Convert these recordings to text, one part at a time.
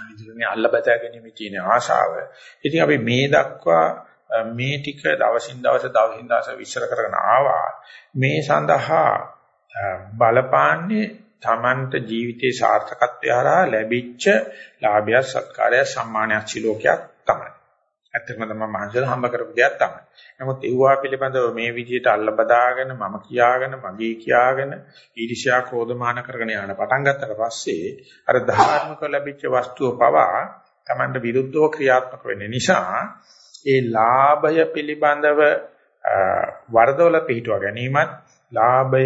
අනිදිනේ අල්ලබදා ගැනීම තියෙන ආශාව. ඉතින් අපි මේ දක්වා මේ ටික දවසින් දවස දවසින් දවස විශ්ල කරගෙන ආවා. මේ සඳහා බලපාන්නේ තමන්ට ජීවිතේ සාර්ථකත්වය හරහා ලැබිච්ච ලාභය සත්කාරය සම්මානයක් සිලෝකයක් තමයි. ඇත්තටම තමයි මහන්සියල හම්බ කරපු දෙයක් තමයි. නමුත් ඒවා පිළිබඳව මේ විදිහට අල්ල බදාගෙන මම කියාගෙන මගේ කියාගෙන ඊර්ෂ්‍යා ක්‍රෝධමාන කරගෙන යන පටන් ගත්තට පස්සේ අර ධාර්මික ලැබිච්ච වස්තුව පවා Tamanට විරුද්ධව ක්‍රියාත්මක වෙන්න නිසා ඒ ලාභය පිළිබඳව වරදවල පිටුවා ගැනීමත් ලාභය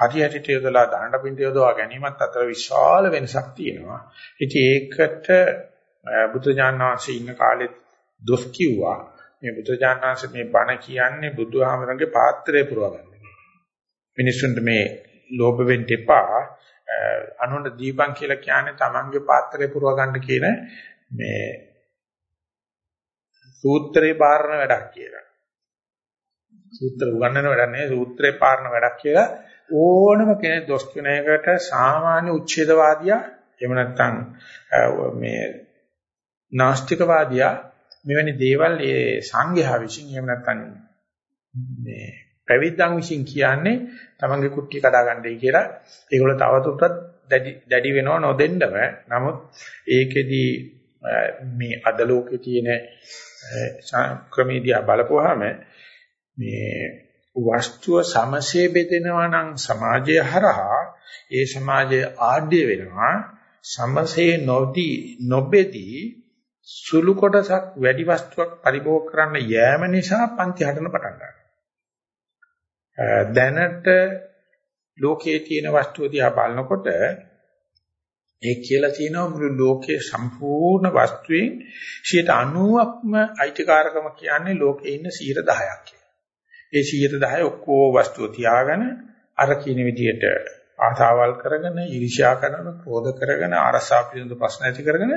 හරියට යොදලා දාන්න පිට යොදවා ගැනීමත් අතර විශාල වෙනසක් තියෙනවා. ඉතින් ඒකට බුදුජානනාංශයේ ඉන්න කාලෙත් දොස් කිව්වා. මේ බුදුජානනාංශ මේ බණ කියන්නේ බුදුහාමරගේ පාත්‍රය පුරව ගන්න. මිනිස්සුන්ට මේ ලෝභ වෙන්න එපා. අනුන්ට දීපන් කියලා කියන්නේ Tamange පාත්‍රය පුරව ගන්න කියන මේ සූත්‍රේ පාරන වැඩක් කියලා. සූත්‍ර උගන්වන වැඩක් නෙවෙයි සූත්‍රේ පාරන වැඩක් කියලා ඕනම කෙනෙක් දොස් කියන එකට සාමාන්‍ය උච්ඡේදවාදියා එහෙම නැත්නම් මේ නාස්තිකවාදියා මෙවැනි දේවල් ඒ සංඝයා විසින් එහෙම නැත්නම් මේ පැවිද්දන් විසින් කියන්නේ තමන්ගේ කුට්ටිය කඩා ගන්නයි කියලා. ඒගොල්ලෝ තවදුරටත් දැඩි දැඩි වෙනව නොදෙන්නම නමුත් ඒකෙදි මේ අද ලෝකේ තියෙන ක්‍රමීදියා බලපුවාම මේ වස්තුව සමසේ බෙදෙනවා නම් සමාජය හරහා ඒ සමාජය ආඩ්‍ය වෙනවා. සමසේ නොදී නොබෙදී සුළු කොටසක් වැඩි වස්තුවක් පරිභෝග කරන්න යෑම නිසා පන්ති හදන පටන් ගන්නවා. දැනට ලෝකයේ තියෙන වස්තුව දිහා බලනකොට ඒ කියලා තියෙනවා මුළු ලෝකයේ සම්පූර්ණ වස්තුවෙන් 90%ක්ම අයිතිකාරකම කියන්නේ ලෝකේ ඉන්න 10%ක් කියලා. ඒ 10% ඔක්කොම වස්තුව තියාගෙන අර කියන විදිහට ආසාවල් කරගෙන, ඊර්ෂ්‍යා කරන, ක්‍රෝධ කරගෙන, අරසා පිළිබඳ ප්‍රශ්න ඇති කරගෙන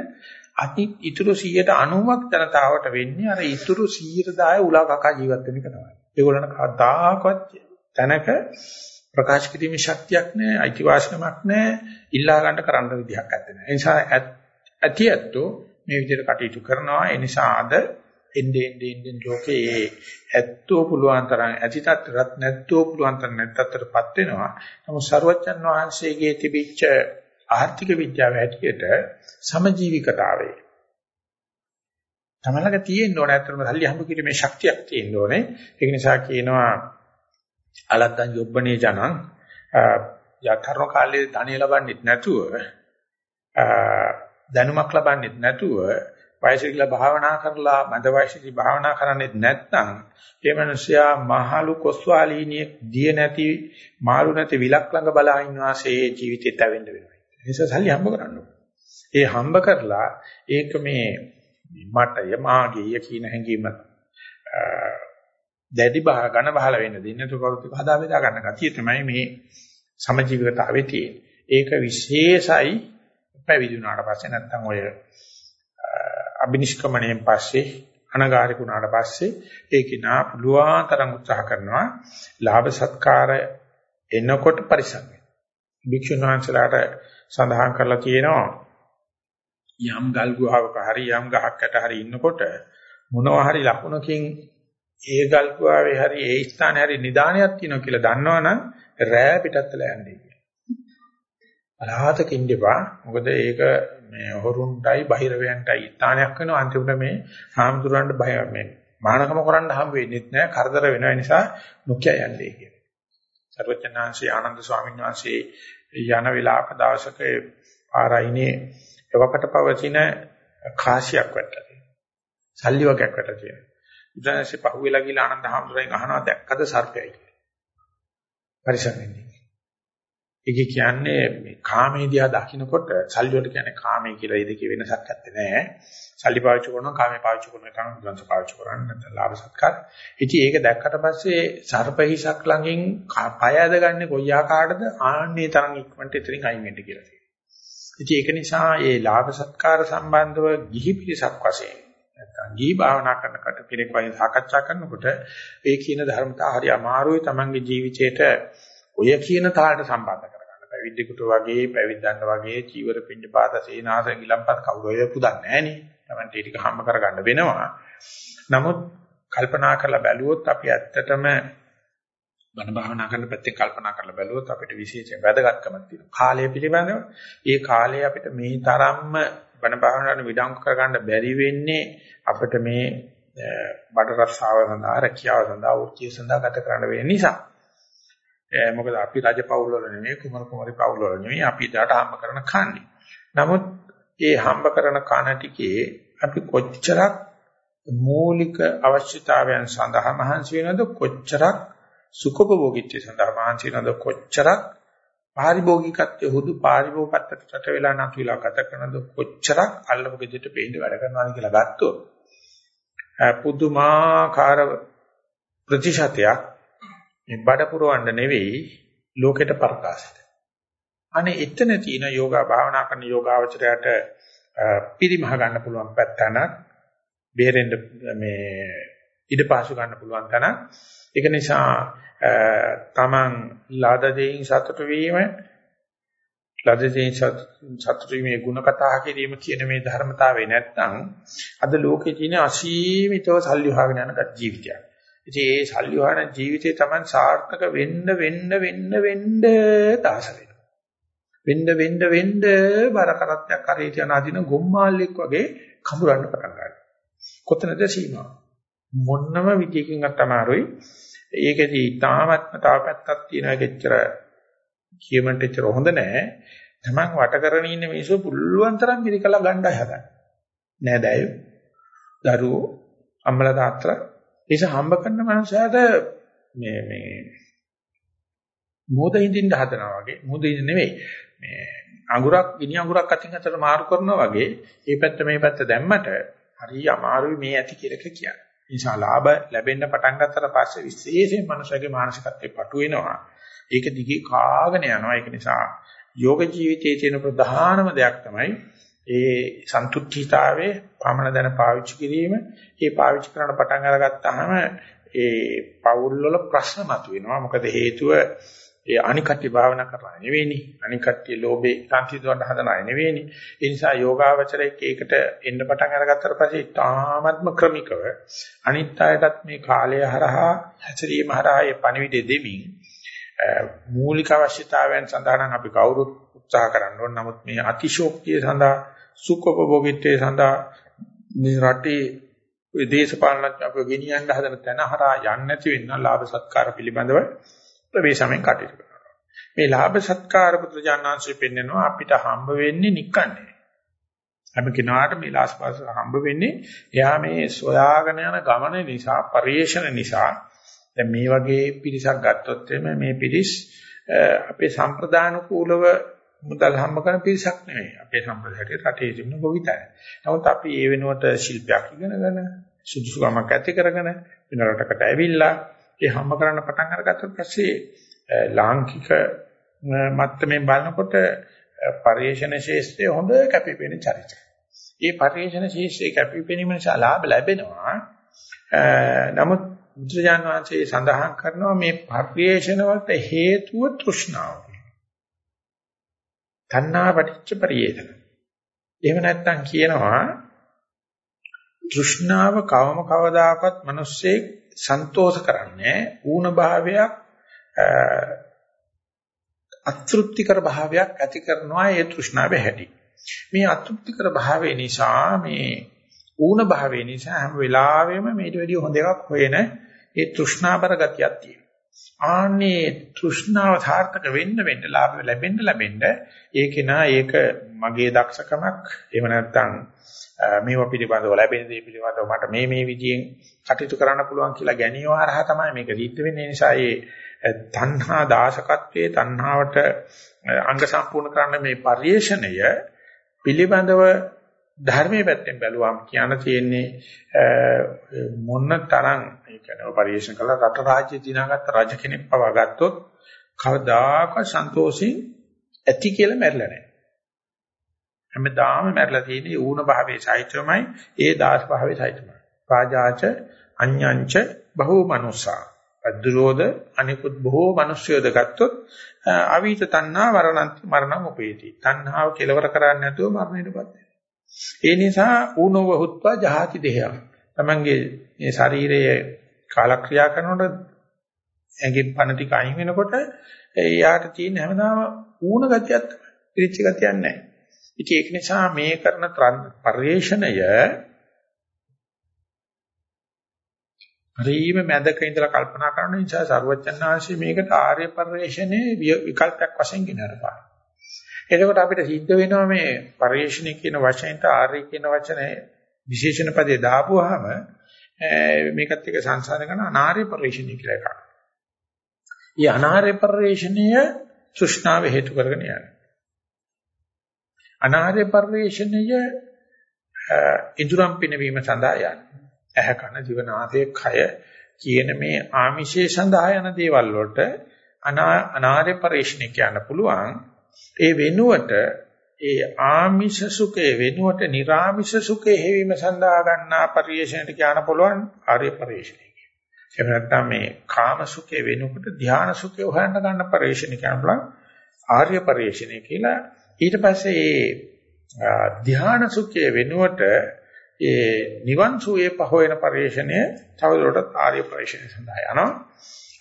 අති ඉතුරු 190ක් ජනතාවට වෙන්නේ අර ඉතුරු 110 උලා කකා ජීවත් වෙන එක තමයි. ඒගොල්ලන්ට කවදාකවත් තැනක ප්‍රකාශ කිරීමේ ශක්තියක් නැහැ, අයිතිවාසිකමක් නැහැ, ඉල්ලා ගන්න කරන්න විදිහක් නැත්තේ. ඒ නිසා ඇති ඇත්තෝ මේ විදිහට කටයුතු කරනවා. ඒ නිසා අද එන්නේ එන්නේ එන්නේ ලෝකේ ඇත්තෝ පුළුවන් තරම් ඇති තත්ත්වයක් නැත්තෝ පුළුවන් තරම් නැත්තටපත් වෙනවා. නමුත් ਸਰවඥන් වහන්සේගේ තිබිච්ච ආර්ථික විද්‍යාව හැටියට සමජීවිකතාවය තමලක තියෙන්න ඕනේ අතරම සල්ලි හම්බ කිරීමේ ශක්තියක් තියෙන්න ඕනේ ඒක නිසා කියනවා අලද්දන් යොබ්බනේ ජනං යතරණ කාලේ ධනිය ලබන්නෙත් නැතුව දැනුමක් ලබන්නෙත් නැතුව වයසිකලා භාවනා කරලා මද වයසේදී භාවනා කරන්නේත් නැත්නම් ඒ මනුස්සයා මහලු කොස්වාලීනිය දිය නැති මාළු නැති විලක් ළඟ බලා ඉන්නවාසේ ජීවිතේට ඇවෙන්න වෙනවා. නිසා සල්ලි හම්බ කරන්න ඒ හම්බ කරලා ඒක මේ මටය මාගේ කියන හැඟීම දැඩි බහ ඝන බහල වෙන්න දෙන්නේ તો කවුරුත් හදා බෙදා ගන්න ගතිය තමයි මේ සමජීවිතතාවේ තියෙන්නේ. ඒක විශේෂයි. පැවිදි වුණාට පස්සේ නැත්තම් ඔය අබිනිෂ්ක්‍මණයෙන් පස්සේ අනගාരിക වුණාට පස්සේ ඒක නා පුළුවන් තරම් උත්සාහ කරනවා ලාභ සත්කාර එනකොට පරිසම් වෙන්න. භික්ෂුන් වහන්සේලාට සඳහන් කරලා තියෙනවා යම් ගල් ගුහාවක හරි යම් ගහකට හරි ඉන්නකොට මොනවා හරි ලකුණකින් ඒ ගල් ගුහාවේ හරි ඒ ස්ථානේ හරි නිදානයක් තියෙනවා කියලා දන්නවනම් රෑ පිටත්තලා යන්නේ කියලා. අලහතක ඉඳපා මොකද ඒක මේ හොරුන්ටයි බහිරවයන්ටයි ස්ථානයක් වෙනවා අන්තිමට මේ හාමුදුරන්ට බය මේ මානකම කරන්න හම් වෙන්නේ නැහැ කරදර වෙන නිසා නොකිය යන්නේ කියලා. සර්වඥාන්සේ ආනන්ද ස්වාමීන් වහන්සේ යන වෙලාවක දවසක පාරයිනේ එවකට පවතින කාසියක් වැටලා තියෙනවා. සල්ලි වගේක් වැටලා තියෙනවා. බුදුන්සේ පහුවෙලා ගිහලා ආනන්ද හැමෝටම අහනවා දැක්කද සර්පයයි කියලා. පරිසරෙන්නේ. ඒක කියන්නේ මේ කාමේදියා දකින්නකොට සල්ලි වලට කියන්නේ කාමයේ කියලා ඒ දෙකේ වෙනසක් නැත්තේ නෑ. සල්ලි පාවිච්චි කරනවා කාමේ පාවිච්චි කරනවා තමයි බුදුන්ස පාවිච්චි කරන්නේ නැත්නම් ලාභ සත්කාර. ඉතින් ඒක දැක්කට පස්සේ සර්පහිසක් ළඟින් පය ඇදගන්නේ කොයි ආකාරයකද ආන්නේ තරම් ඉක්මනට එතනින් අයින් වෙන්න කියලා තියෙනවා. ඉතින් ඒක නිසා මේ ලාභ සත්කාර සම්බන්ධව ගිහි පිරිසක් වශයෙන් නැත්නම් ගිහි භාවනා කරන කට කෙනෙක් වගේ සාකච්ඡා කරනකොට ඒ කියන ධර්මතා හරි අමාරුයි Tamange ජීවිතේට ඔය කියන තාලට සම්බන්ධ පැවිද්දෙකුට වගේ පැවිද්දන්ට වගේ චීවර පින්න පාත සේනාස ගිලම්පත් කවුරු ඔය පුදන්නේ නැහනේ. Taman ටික හම්බ කරගන්න වෙනවා. නමුත් කල්පනා කරලා බැලුවොත් අපි ඇත්තටම බණ භාවනා කරන පැත්තෙන් කල්පනා කරලා බැලුවොත් අපිට විශේෂයෙන් වැදගත්කමක් තියෙනවා. කාලය පිළිබඳව ඒ කාලය අපිට මේ තරම්ම බණ භාවනාවට විඩංගු කරගන්න බැරි වෙන්නේ අපිට මේ බඩ රස්සාව සඳහා රැකියාව සඳහා උත්සාහ සඳහා ගත කරන්න වෙන නිසා. මොකද අපි රජ පවුල් වල නෙමෙයි කුමරු කුමරි පවුල් වල නෙමෙයි අපි ඊට හම්බ කරන කන්නේ. නමුත් ඒ හම්බ කරන කන ටිකේ අපි කොච්චරක් මූලික අවශ්‍යතාවයන් සඳහා මහන්සි වෙනවද කොච්චරක් සුඛභෝගීත්වය සඳහා මහන්සි වෙනවද කොච්චරක් පාරිභෝගිකත්වයේ හුදු පාරිභෝගිකත්වයට රට වෙලා නැතු වෙලා ගත කරනද කොච්චරක් අල්ලපු ගෙදරට පෙන්න වැඩ කරනවාද කියලා ගත්තොත් පුදුමාකාර ප්‍රතිශතයක් මේ බඩ පුරවන්න නෙවෙයි ලෝකෙට ප්‍රකාශිත. අනේ එතන තියෙන යෝගා භාවනා කරන යෝගාවචරයට පිරිමහ ගන්න පුළුවන් පැත්තනක් බේරෙන්න මේ ඉඩපාසු ගන්න පුළුවන් තැන. ඒක නිසා තමන් ලද දෙයින් සතුට වීම ලද දෙයින් සතුට වීමේ ಗುಣ කතා කිරීම කියන මේ ධර්මතාවේ නැත්නම් අද ලෝකේ තියෙන අසීමිතව සල්ලි හොයාගෙන යන ජීවිතයක්. ඉතින් ඒ සල්ලි හොයන ජීවිතේ තමන් සාර්ථක වෙන්න වෙන්න වෙන්න වෙන්න දාස වෙනවා. වෙන්න වෙන්න වෙන්න බර කරත්තයක් කරේට යන අදින ගොම්මාල්ලෙක් වගේ කඹරන්න පටන් ගන්නවා. කොතනද සීමාව? මොන්නම විදියකින්වත් අමාරුයි. ඒකෙදි තාමත්ම තව පැත්තක් තියෙනවා ඒකෙච්චර කියමන්ට එච්චර හොඳ නැහැ. Taman වට කරගෙන ඉන්න මිනිස්සු පුළුවන් තරම් මිරිකලා ගණ්ඩා හදන්න. නෑ දයෝ. දරුවෝ අම්මලා තාත්තලා ඒස හම්බ කරන මනුස්සයාට මේ මේ මොද හින්දින්න හදනවා වගේ මොද හින්ද නෙවෙයි මේ අඟුරක් ගිනි අඟුරක් අතින් අතට මාරු කරනවා වගේ මේ පැත්ත මේ පැත්ත දැම්මට හරි අමාරුයි මේ ඇති කියලා කියන්නේ. නිසා ලාභ ලැබෙන්න පටන් ගත්තට පස්සේ විශේෂයෙන් මනුෂ්‍යගේ මානසිකත්වේ පටු වෙනවා. ඒක දිගේ කාගෙන යනවා. ඒක නිසා යෝග ජීවිතයේ තියෙන ප්‍රධානම දෙයක් තමයි ඒ සන්තුෂ්ඨීතාවයේ පමණ දැන පාවිච්චි කිරීම. ඒ පාවිච්චි කරන පටන් අරගත්තාම ඒ පෞල් වල ප්‍රශ්න මතුවෙනවා. මොකද හේතුව ඒ අනිකට්ටි භාවනා කරලා නෙවෙයිනි. අනිකට්ටි ලෝභේ සංසිඳවන්න හදන අය නෙවෙයිනි. ඒ නිසා යෝගාවචරයේ ඒකට එන්න පටන් අරගත්තට පස්සේ තාමත්ම ක්‍රමිකව අනිත් අයටත් මේ කාලය හරහා හැසිරීම හරහා ඒ පණිවිඩය දෙමින් මූලික අවශ්‍යතාවයන් සඳහා නම් අපි කවුරුත් උත්සාහ කරන්න ඕන. නමුත් මේ අතිශෝක්තිය සඳහා සුඛෝපභෝගීත්වයේ සඳහා මේ රටේ දේශපාලනඥ අපව ගෙනියන්න හදන තැන හරහා යන්නේ නැති වෙන්න ලාභ සත්කාර පිළිබඳව ප්‍රවේශමෙන් කටයුතු කරනවා. මේ ලාභ සත්කාර පුත්‍රජානංශය පෙන්නනවා අපිට හම්බ වෙන්නේ නිකන්නේ. හැම කෙනාට මේ ලාස්පාස හම්බ වෙන්නේ එයා මේ සොයාගෙන යන ගමන නිසා, පරිේශන නිසා දැන් මේ වගේ පිරිසක් ගත්තොත් මේ පිරිස් අපේ සම්ප්‍රදාන කූලව මුදල් හම්බ කරන පිරිසක් නෙවෙයි. අපේ සම්ප්‍රදායට රටේ තිබෙන ගොවිතැන. නමුත් අපි ඒ වෙනුවට ශිල්පයක් ඉගෙනගෙන සුදුසුකමක් ඇති කරගෙන වෙන රටකට ඇවිල්ලා ඒ හම්බ කරන්න පටන් අරගත්තට පස්සේ ලාංකික මත්තමෙන් බලනකොට පරිේශන ශේෂ්ත්‍රයේ හොඳ කැපිපෙන චරිතය. ඒ පරිේශන ශේෂ්ත්‍රයේ කැපිපෙනීම නිසා ලාභ ලැබෙනවා. නමුත් බුදුජාන විශ්වයේ සඳහන් කරනවා මේ පරිේශන වලට හේතුව තෘෂ්ණාව. තණ්හා පටිච්ච පරිේෂණ. එහෙම නැත්නම් කියනවා තෘෂ්ණාව කවම කවදාකවත් මිනිස්සෙක් සන්තෝෂ කරන්නේ ඌණ භාවයක් අතෘප්තිකර භාවයක් ඇති කරනවා ඒ තෘෂ්ණාවේ හැටි. මේ අතෘප්තිකර භාවය නිසා මේ ඌණ භාවය නිසා හැම වෙලාවෙම මේට වැඩිය හොඳ එකක් හොයන ඒ තෘෂ්ණාබර ගතියක් තියෙනවා. ආන්නේ තෘෂ්ණාව සාර්ථක වෙන්න වෙන්න ලාභ ලැබෙන්න ලැබෙන්න ඒකේ නා ඒක මගේ දක්ෂකමක් එහෙම නැත්නම් මේව පිළිබඳව ලැබෙන දේ පිළිබඳව මට මේ මේ විදියෙන් කටයුතු කරන්න පුළුවන් කියලා ගැනීම හරහා තමයි මේක සිද්ධ වෙන්නේ. ඒ නිසා මේ තණ්හා දාසකත්වයේ තණ්හාවට අංග සම්පූර්ණ කරන්න මේ පරිේශණය පිළිබඳව ධර්මයේ පැත්තෙන් බැලුවාම කියන්න තියෙන්නේ මොන තරම් ඒ කියන්නේ පරිේශන කළා රට රාජ්‍ය දිනාගත්ත රජ කෙනෙක් පවා ගත්තොත් කවදාකවත් සන්තෝෂින් ඇති කියලා මැරිලා නැහැ. හැමදාම මැරලා තියෙන්නේ ඌණ භාවයේ සාහිත්‍යමයි ඒ දාස් භාවයේ සාහිත්‍යමයි. රාජාච අඤ්ඤංච බහූ මනුසා. අද්දුරෝධ අනිකුත් බොහෝ මිනිස්යෝද ගත්තොත් අවීත තණ්හා මරණන්ති මරණම් උපේති. තණ්හාව කෙලවර කරන්නේ නැතුව මරණයටපත් වෙනවා. ඒ නිසා ඌනෝව හුත්වා ජහති දෙහය. තමන්ගේ මේ ශරීරයේ කාලක්‍රියා කරනකොට ඇඟෙන් පණ ටික අයින් වෙනකොට එයාට තියෙන හැමදාම ඌණ ගතියක් තමයි. පිරිච්ච ගතියක් නැහැ. ඉතින් ඒක නිසා මේ කරන පරිේශණය හරිම මැදක ඉඳලා කල්පනා කරන නිසා සරුවචනාංශي මේකට ආර්ය පරිශ්‍රණයේ විකල්පයක් වශයෙන් ගෙනරපා. එතකොට අපිට සිද්ධ වෙනවා මේ පරිශ්‍රණය කියන වචනෙට ආර්ය කියන වචනේ විශේෂණ පදේ දාපුවාම මේකත් එක්ක සංසාර කරන අනාර්ය පරිශ්‍රණය කියලා එකක්. ඊ අනාර්ය පරිශ්‍රණය සෘෂ්ණාව හේතු කරගෙන යනවා. අනාර්ය පරිශ්‍රණය ඉදුරම් පිනවීම සඳහා යනවා. ඇහ කන දිව නාසය කය කියන මේ ආමිෂයේ සඳහා යන දේවල් වලට අනාර්ය පරිශ්‍රණය කියන්න පුළුවන් ඒ වෙනුවට ඒ ආමිෂ සුඛේ වෙනුවට නිර්ආමිෂ සුඛේ හේවීම සඳහා ගන්නා පරිශ්‍රණයට කියන්න පුළුවන් ආර්ය පරිශ්‍රණය එහෙම නැත්නම් මේ කාම සුඛේ වෙනුවට ධානා සුඛේ හොයන්න ගන්න පරිශ්‍රණය කියන්න පුළුවන් ආර්ය පරිශ්‍රණය කියලා ඊට පස්සේ ඒ ධානා සුඛේ වෙනුවට ඒ නිවන් සුවේ පහවෙන පරිශ්‍රණය තවදුරටත් ආර්ය පරිශ්‍රණය සඳහා යනවා.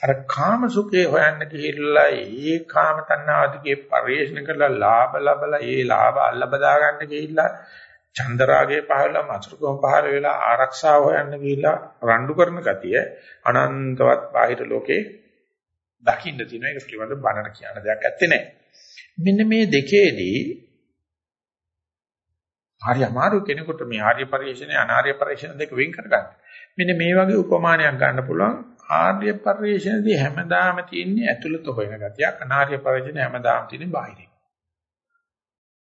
අර කාම සුඛේ හොයන්න ගිහිල්ලා ඒ කාම තණ්හාදිගේ පරිශ්‍රණ කරලා ලාභ ලබලා ඒ ලාභ අල්ල බදා ගන්න ගිහිල්ලා චන්දරාගේ පහළ මසුරුකම පහළ වෙලා ආරක්ෂාව හොයන්න ගිහිල්ලා රණ්ඩු කරන ගතිය අනන්තවත් බාහිර ලෝකේ දකින්න තියෙනවා ඒක පිළිබඳව බණන කියන දෙයක් ඇත්තේ නැහැ. මෙන්න මේ දෙකේදී හරි අමාරු කෙනෙකුට මේ ආර්ය පරිශ්‍රණය අනාර්ය පරිශ්‍රණ දෙක වෙන් කරගන්න. මෙන්න මේ වගේ උපමානයක් ගන්න පුළුවන් ආර්ය පරිශ්‍රණයේදී හැමදාම තියෙන්නේ ඇතුළත හොයන ගතියක් අනාර්ය පරිශ්‍රණය හැමදාම තියෙන්නේ බාහිරින්.